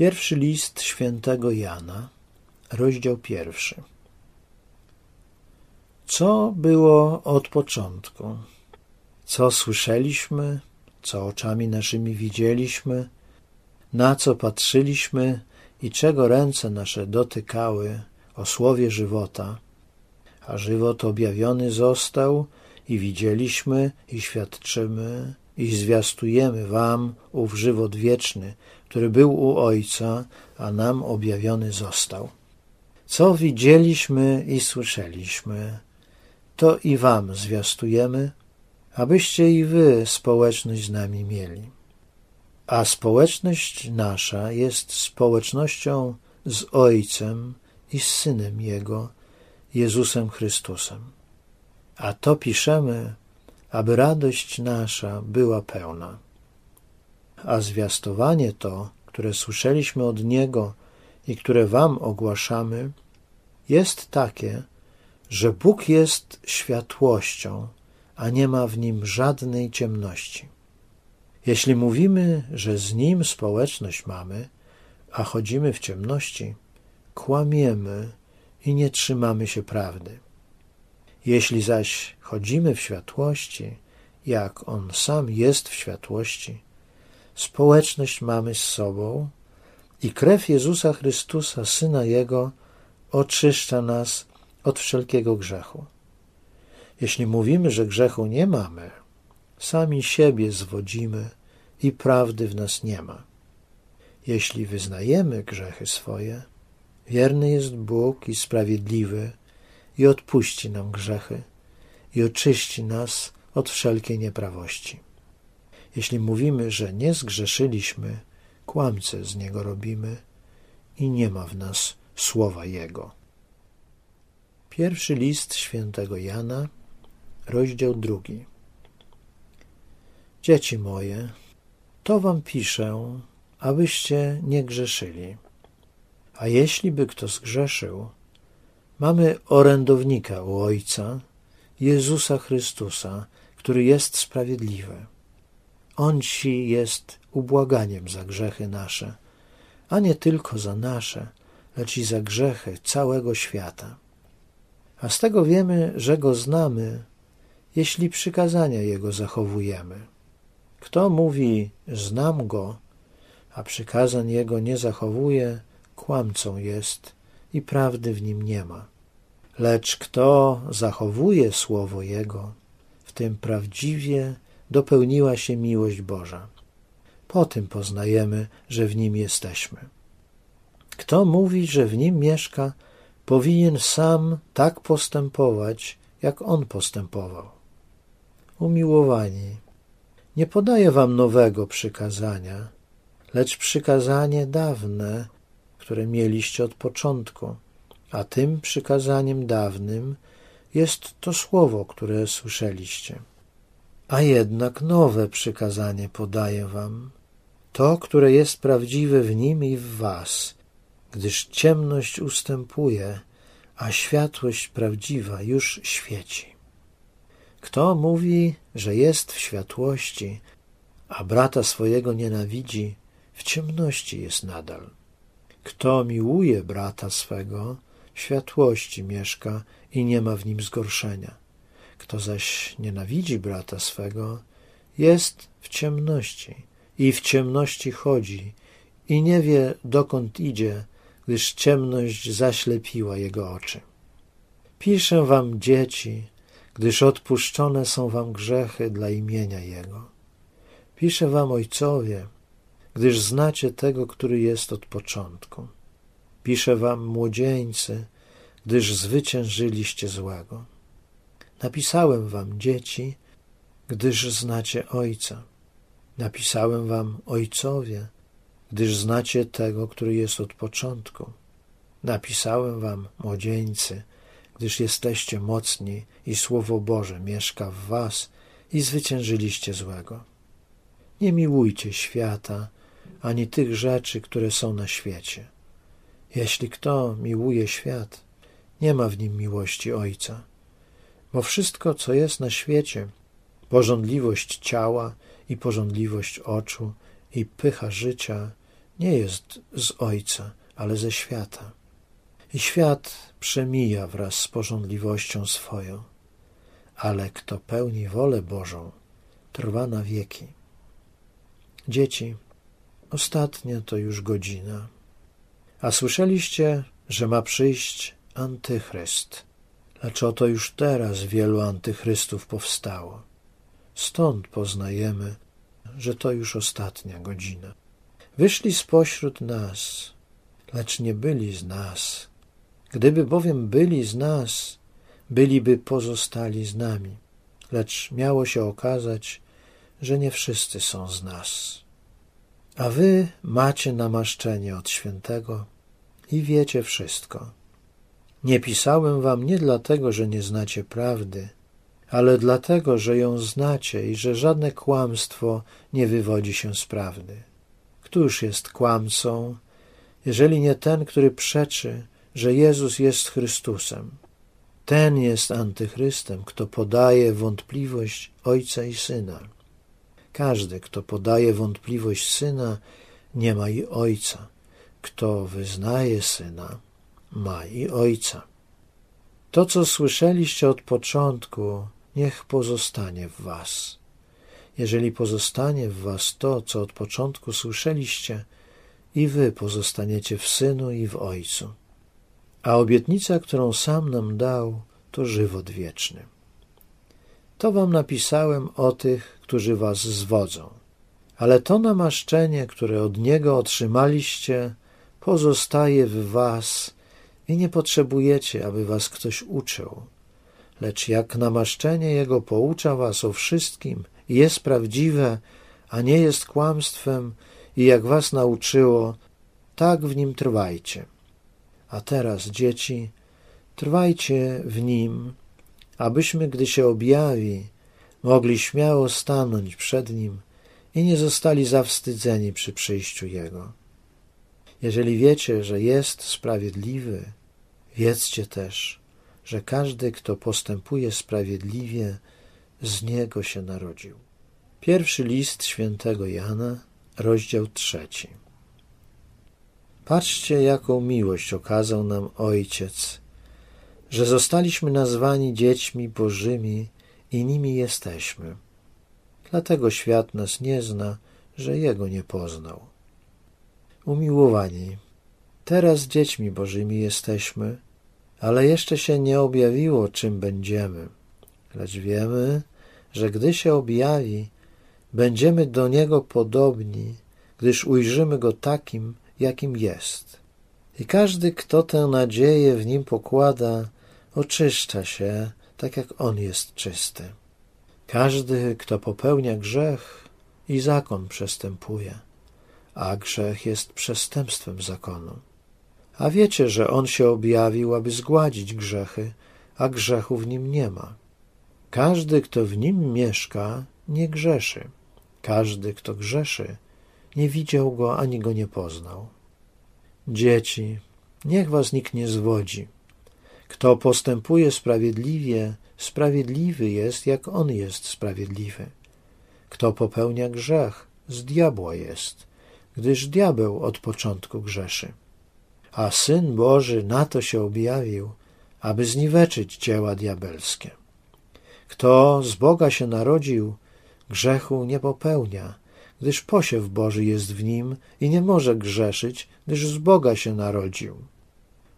Pierwszy list świętego Jana, rozdział pierwszy. Co było od początku? Co słyszeliśmy, co oczami naszymi widzieliśmy, na co patrzyliśmy i czego ręce nasze dotykały o słowie żywota, a żywot objawiony został i widzieliśmy i świadczymy i zwiastujemy wam ów żywot wieczny, który był u Ojca, a nam objawiony został. Co widzieliśmy i słyszeliśmy, to i wam zwiastujemy, abyście i wy społeczność z nami mieli. A społeczność nasza jest społecznością z Ojcem i z Synem Jego, Jezusem Chrystusem. A to piszemy, aby radość nasza była pełna. A zwiastowanie to, które słyszeliśmy od Niego i które Wam ogłaszamy, jest takie, że Bóg jest światłością, a nie ma w nim żadnej ciemności. Jeśli mówimy, że z nim społeczność mamy, a chodzimy w ciemności, kłamiemy i nie trzymamy się prawdy. Jeśli zaś chodzimy w światłości, jak on sam jest w światłości, społeczność mamy z sobą i krew Jezusa Chrystusa, Syna Jego, oczyszcza nas od wszelkiego grzechu. Jeśli mówimy, że grzechu nie mamy, sami siebie zwodzimy i prawdy w nas nie ma. Jeśli wyznajemy grzechy swoje, wierny jest Bóg i sprawiedliwy i odpuści nam grzechy i oczyści nas od wszelkiej nieprawości. Jeśli mówimy, że nie zgrzeszyliśmy, kłamce z Niego robimy i nie ma w nas słowa Jego. Pierwszy list świętego Jana, rozdział drugi. Dzieci moje, to wam piszę, abyście nie grzeszyli. A jeśli by kto zgrzeszył, mamy orędownika u Ojca, Jezusa Chrystusa, który jest sprawiedliwy. On ci jest ubłaganiem za grzechy nasze, a nie tylko za nasze, lecz i za grzechy całego świata. A z tego wiemy, że Go znamy, jeśli przykazania Jego zachowujemy. Kto mówi, znam Go, a przykazań Jego nie zachowuje, kłamcą jest i prawdy w nim nie ma. Lecz kto zachowuje słowo Jego, w tym prawdziwie dopełniła się miłość Boża. Po tym poznajemy, że w nim jesteśmy. Kto mówi, że w nim mieszka, powinien sam tak postępować, jak on postępował. Umiłowani, nie podaję wam nowego przykazania, lecz przykazanie dawne, które mieliście od początku, a tym przykazaniem dawnym jest to słowo, które słyszeliście. A jednak nowe przykazanie podaję wam, to, które jest prawdziwe w nim i w was, gdyż ciemność ustępuje, a światłość prawdziwa już świeci. Kto mówi, że jest w światłości, a brata swojego nienawidzi, w ciemności jest nadal. Kto miłuje brata swego, światłości mieszka i nie ma w nim zgorszenia. Kto zaś nienawidzi brata swego, jest w ciemności i w ciemności chodzi i nie wie, dokąd idzie, gdyż ciemność zaślepiła jego oczy. Piszę wam, dzieci, gdyż odpuszczone są wam grzechy dla imienia Jego. Piszę wam, ojcowie, gdyż znacie tego, który jest od początku. Piszę wam, młodzieńcy, gdyż zwyciężyliście złego. Napisałem wam, dzieci, gdyż znacie Ojca. Napisałem wam, ojcowie, gdyż znacie tego, który jest od początku. Napisałem wam, młodzieńcy, gdyż jesteście mocni i Słowo Boże mieszka w was i zwyciężyliście złego. Nie miłujcie świata, ani tych rzeczy, które są na świecie. Jeśli kto miłuje świat, nie ma w nim miłości Ojca. Bo wszystko, co jest na świecie, pożądliwość ciała i pożądliwość oczu i pycha życia, nie jest z Ojca, ale ze świata. I świat przemija wraz z porządliwością swoją, ale kto pełni wolę Bożą, trwa na wieki. Dzieci, ostatnia to już godzina. A słyszeliście, że ma przyjść antychryst, lecz oto już teraz wielu antychrystów powstało. Stąd poznajemy, że to już ostatnia godzina. Wyszli spośród nas, lecz nie byli z nas. Gdyby bowiem byli z nas, byliby pozostali z nami, lecz miało się okazać, że nie wszyscy są z nas. A wy macie namaszczenie od świętego i wiecie wszystko. Nie pisałem wam nie dlatego, że nie znacie prawdy, ale dlatego, że ją znacie i że żadne kłamstwo nie wywodzi się z prawdy. Któż jest kłamcą, jeżeli nie ten, który przeczy, że Jezus jest Chrystusem? Ten jest antychrystem, kto podaje wątpliwość Ojca i Syna. Każdy, kto podaje wątpliwość Syna, nie ma i Ojca. Kto wyznaje Syna, ma i Ojca. To, co słyszeliście od początku, niech pozostanie w was. Jeżeli pozostanie w was to, co od początku słyszeliście, i wy pozostaniecie w Synu i w Ojcu. A obietnica, którą sam nam dał, to żywot wieczny. To wam napisałem o tych, którzy was zwodzą. Ale to namaszczenie, które od Niego otrzymaliście, pozostaje w was i nie potrzebujecie, aby was ktoś uczył. Lecz jak namaszczenie Jego poucza was o wszystkim jest prawdziwe, a nie jest kłamstwem, i jak was nauczyło, tak w nim trwajcie. A teraz, dzieci, trwajcie w nim, abyśmy, gdy się objawi, mogli śmiało stanąć przed nim i nie zostali zawstydzeni przy przyjściu Jego. Jeżeli wiecie, że jest sprawiedliwy, wiedzcie też, że każdy, kto postępuje sprawiedliwie, z Niego się narodził. Pierwszy list świętego Jana, rozdział trzeci. Patrzcie, jaką miłość okazał nam Ojciec, że zostaliśmy nazwani dziećmi Bożymi i nimi jesteśmy. Dlatego świat nas nie zna, że Jego nie poznał. Umiłowani, teraz dziećmi Bożymi jesteśmy, ale jeszcze się nie objawiło, czym będziemy. Lecz wiemy, że gdy się objawi, będziemy do Niego podobni, gdyż ujrzymy Go takim, jakim jest. I każdy, kto tę nadzieję w Nim pokłada, oczyszcza się, tak jak On jest czysty. Każdy, kto popełnia grzech, i zakon przestępuje, a grzech jest przestępstwem zakonu. A wiecie, że On się objawił, aby zgładzić grzechy, a grzechu w nim nie ma. Każdy, kto w nim mieszka, nie grzeszy. Każdy, kto grzeszy, nie widział go ani go nie poznał. Dzieci, niech was nikt nie zwodzi. Kto postępuje sprawiedliwie, sprawiedliwy jest, jak on jest sprawiedliwy. Kto popełnia grzech, z diabła jest, gdyż diabeł od początku grzeszy. A Syn Boży na to się objawił, aby zniweczyć dzieła diabelskie. Kto z Boga się narodził, grzechu nie popełnia, gdyż posiew Boży jest w nim i nie może grzeszyć, gdyż z Boga się narodził.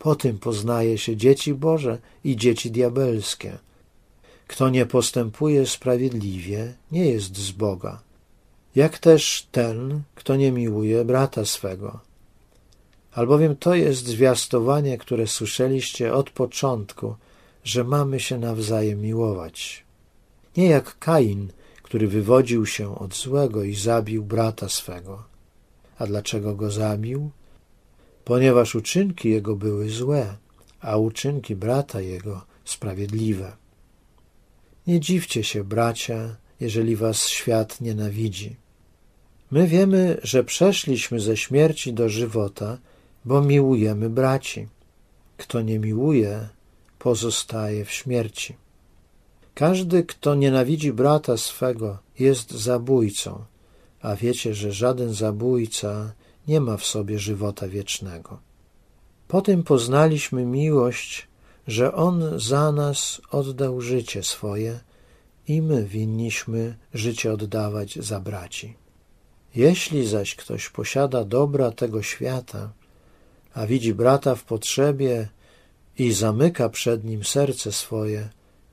Po tym poznaje się dzieci Boże i dzieci diabelskie. Kto nie postępuje sprawiedliwie, nie jest z Boga, jak też ten, kto nie miłuje brata swego. Albowiem to jest zwiastowanie, które słyszeliście od początku, że mamy się nawzajem miłować. Nie jak Kain, który wywodził się od złego i zabił brata swego. A dlaczego go zabił? Ponieważ uczynki jego były złe, a uczynki brata jego sprawiedliwe. Nie dziwcie się, bracia, jeżeli was świat nienawidzi. My wiemy, że przeszliśmy ze śmierci do żywota, bo miłujemy braci. Kto nie miłuje, pozostaje w śmierci. Każdy, kto nienawidzi brata swego, jest zabójcą, a wiecie, że żaden zabójca nie ma w sobie żywota wiecznego. Po tym poznaliśmy miłość, że On za nas oddał życie swoje i my winniśmy życie oddawać za braci. Jeśli zaś ktoś posiada dobra tego świata, a widzi brata w potrzebie i zamyka przed nim serce swoje,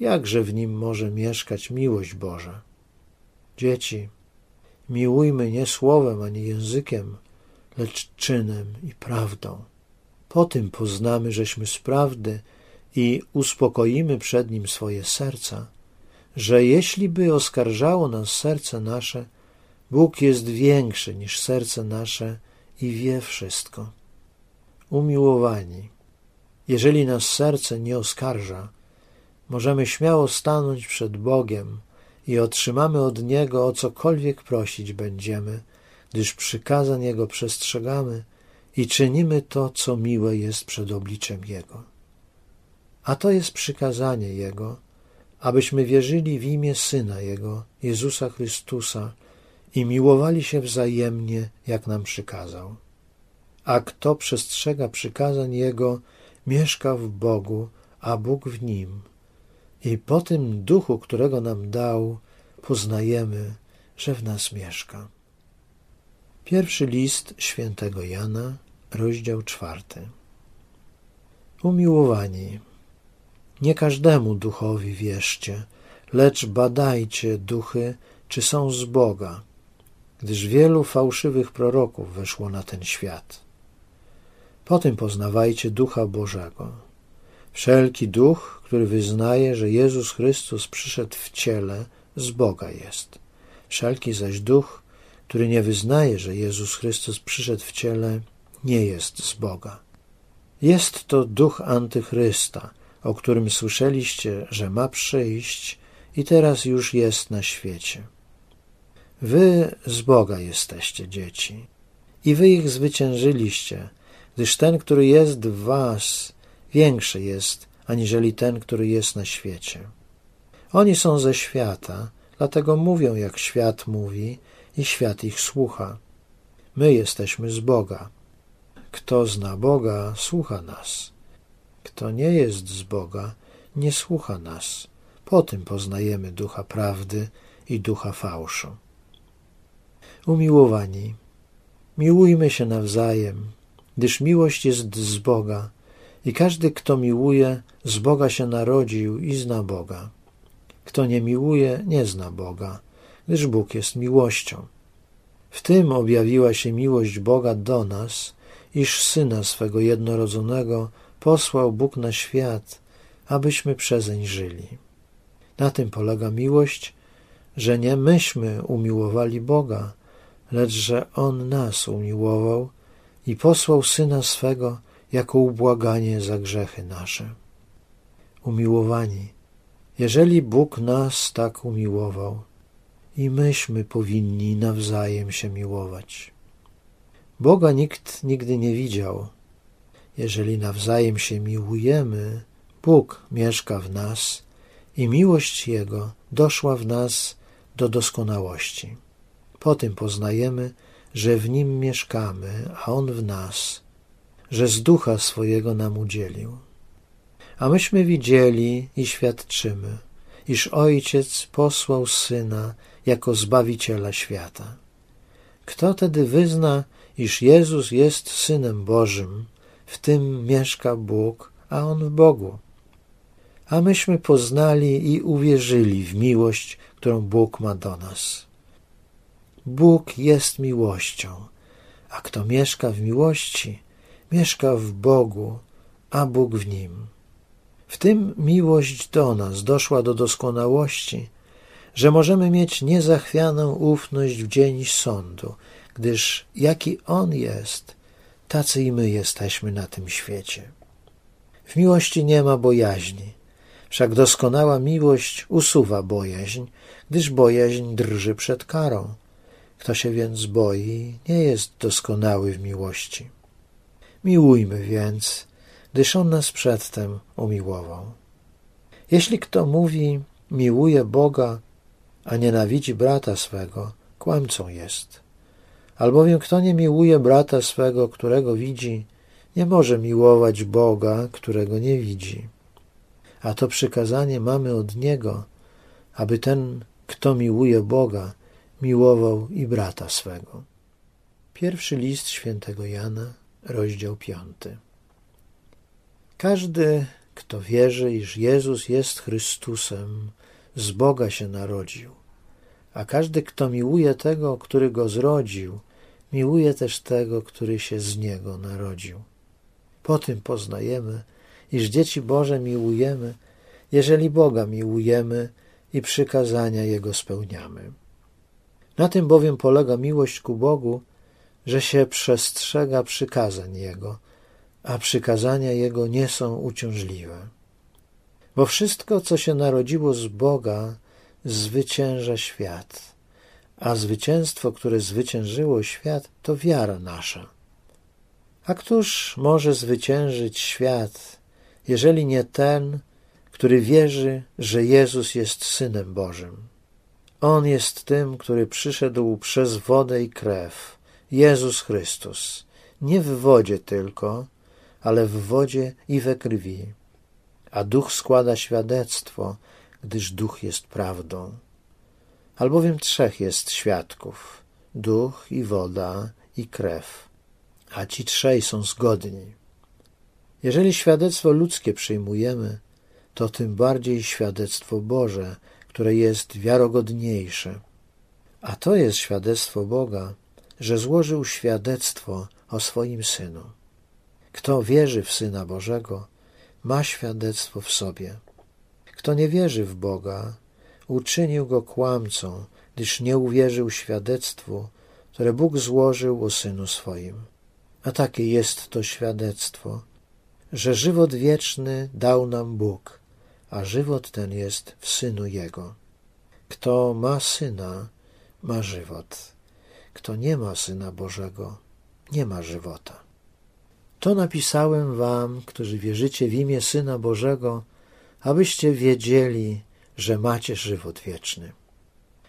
jakże w nim może mieszkać miłość Boża? Dzieci, miłujmy nie słowem ani językiem, lecz czynem i prawdą. Po tym poznamy, żeśmy z prawdy i uspokoimy przed nim swoje serca, że jeśli by oskarżało nas serce nasze, Bóg jest większy niż serce nasze i wie wszystko. Umiłowani, jeżeli nas serce nie oskarża, możemy śmiało stanąć przed Bogiem i otrzymamy od Niego o cokolwiek prosić będziemy, gdyż przykazań Jego przestrzegamy i czynimy to, co miłe jest przed obliczem Jego. A to jest przykazanie Jego, abyśmy wierzyli w imię Syna Jego, Jezusa Chrystusa, i miłowali się wzajemnie, jak nam przykazał. A kto przestrzega przykazań Jego, mieszka w Bogu, a Bóg w nim. I po tym duchu, którego nam dał, poznajemy, że w nas mieszka. Pierwszy list świętego Jana, rozdział czwarty. Umiłowani, nie każdemu duchowi wierzcie, lecz badajcie duchy, czy są z Boga, gdyż wielu fałszywych proroków weszło na ten świat. Potem poznawajcie Ducha Bożego. Wszelki duch, który wyznaje, że Jezus Chrystus przyszedł w ciele, z Boga jest. Wszelki zaś duch, który nie wyznaje, że Jezus Chrystus przyszedł w ciele, nie jest z Boga. Jest to duch antychrysta, o którym słyszeliście, że ma przyjść i teraz już jest na świecie. Wy z Boga jesteście dzieci i wy ich zwyciężyliście, gdyż ten, który jest w was, większy jest, aniżeli ten, który jest na świecie. Oni są ze świata, dlatego mówią, jak świat mówi i świat ich słucha. My jesteśmy z Boga. Kto zna Boga, słucha nas. Kto nie jest z Boga, nie słucha nas. Po tym poznajemy ducha prawdy i ducha fałszu. Umiłowani, miłujmy się nawzajem, gdyż miłość jest z Boga i każdy, kto miłuje, z Boga się narodził i zna Boga. Kto nie miłuje, nie zna Boga, gdyż Bóg jest miłością. W tym objawiła się miłość Boga do nas, iż Syna swego jednorodzonego posłał Bóg na świat, abyśmy przezeń żyli. Na tym polega miłość, że nie myśmy umiłowali Boga, lecz że On nas umiłował i posłał Syna swego jako ubłaganie za grzechy nasze. Umiłowani, jeżeli Bóg nas tak umiłował, i myśmy powinni nawzajem się miłować. Boga nikt nigdy nie widział. Jeżeli nawzajem się miłujemy, Bóg mieszka w nas i miłość Jego doszła w nas do doskonałości. Po tym poznajemy, że w Nim mieszkamy, a On w nas, że z ducha swojego nam udzielił. A myśmy widzieli i świadczymy, iż Ojciec posłał Syna jako Zbawiciela świata. Kto tedy wyzna, iż Jezus jest Synem Bożym, w tym mieszka Bóg, a On w Bogu. A myśmy poznali i uwierzyli w miłość, którą Bóg ma do nas. Bóg jest miłością, a kto mieszka w miłości, mieszka w Bogu, a Bóg w nim. W tym miłość do nas doszła do doskonałości, że możemy mieć niezachwianą ufność w dzień sądu, gdyż jaki On jest, tacy i my jesteśmy na tym świecie. W miłości nie ma bojaźni, wszak doskonała miłość usuwa bojaźń, gdyż bojaźń drży przed karą. Kto się więc boi, nie jest doskonały w miłości. Miłujmy więc, gdyż On nas przedtem umiłował. Jeśli kto mówi, miłuje Boga, a nienawidzi brata swego, kłamcą jest. Albowiem kto nie miłuje brata swego, którego widzi, nie może miłować Boga, którego nie widzi. A to przykazanie mamy od Niego, aby ten, kto miłuje Boga, miłował i brata swego. Pierwszy list świętego Jana, rozdział piąty. Każdy, kto wierzy, iż Jezus jest Chrystusem, z Boga się narodził. A każdy, kto miłuje tego, który go zrodził, miłuje też tego, który się z niego narodził. Po tym poznajemy, iż dzieci Boże miłujemy, jeżeli Boga miłujemy i przykazania Jego spełniamy. Na tym bowiem polega miłość ku Bogu, że się przestrzega przykazań Jego, a przykazania Jego nie są uciążliwe. Bo wszystko, co się narodziło z Boga, zwycięża świat, a zwycięstwo, które zwyciężyło świat, to wiara nasza. A któż może zwyciężyć świat, jeżeli nie ten, który wierzy, że Jezus jest Synem Bożym? On jest tym, który przyszedł przez wodę i krew, Jezus Chrystus, nie w wodzie tylko, ale w wodzie i we krwi. A duch składa świadectwo, gdyż duch jest prawdą. Albowiem trzech jest świadków: duch i woda i krew, a ci trzej są zgodni. Jeżeli świadectwo ludzkie przyjmujemy, to tym bardziej świadectwo Boże, które jest wiarogodniejsze. A to jest świadectwo Boga, że złożył świadectwo o swoim Synu. Kto wierzy w Syna Bożego, ma świadectwo w sobie. Kto nie wierzy w Boga, uczynił go kłamcą, gdyż nie uwierzył świadectwu, które Bóg złożył o Synu swoim. A takie jest to świadectwo, że żywot wieczny dał nam Bóg, a żywot ten jest w Synu Jego. Kto ma Syna, ma żywot. Kto nie ma Syna Bożego, nie ma żywota. To napisałem wam, którzy wierzycie w imię Syna Bożego, abyście wiedzieli, że macie żywot wieczny.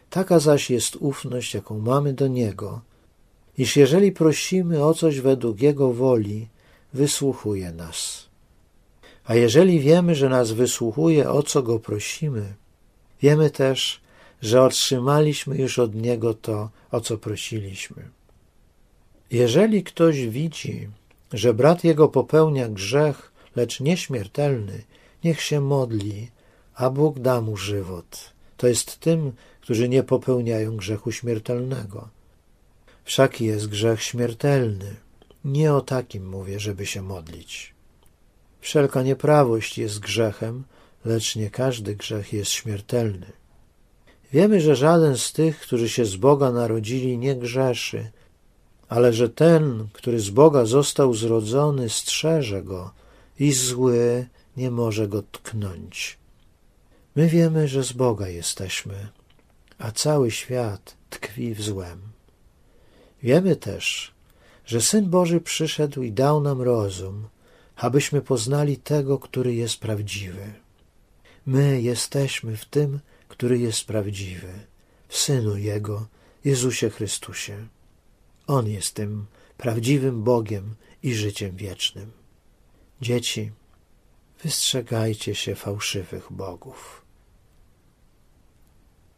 Taka zaś jest ufność, jaką mamy do Niego, iż jeżeli prosimy o coś według Jego woli, wysłuchuje nas. A jeżeli wiemy, że nas wysłuchuje, o co Go prosimy, wiemy też, że otrzymaliśmy już od Niego to, o co prosiliśmy. Jeżeli ktoś widzi, że brat jego popełnia grzech, lecz nieśmiertelny, niech się modli, a Bóg da mu żywot. To jest tym, którzy nie popełniają grzechu śmiertelnego. Wszak jest grzech śmiertelny. Nie o takim mówię, żeby się modlić. Wszelka nieprawość jest grzechem, lecz nie każdy grzech jest śmiertelny. Wiemy, że żaden z tych, którzy się z Boga narodzili, nie grzeszy, ale że ten, który z Boga został zrodzony, strzeże go i zły nie może go tknąć. My wiemy, że z Boga jesteśmy, a cały świat tkwi w złem. Wiemy też, że Syn Boży przyszedł i dał nam rozum, abyśmy poznali tego, który jest prawdziwy. My jesteśmy w tym, który jest prawdziwy, w Synu Jego, Jezusie Chrystusie. On jest tym prawdziwym Bogiem i życiem wiecznym. Dzieci, wystrzegajcie się fałszywych bogów.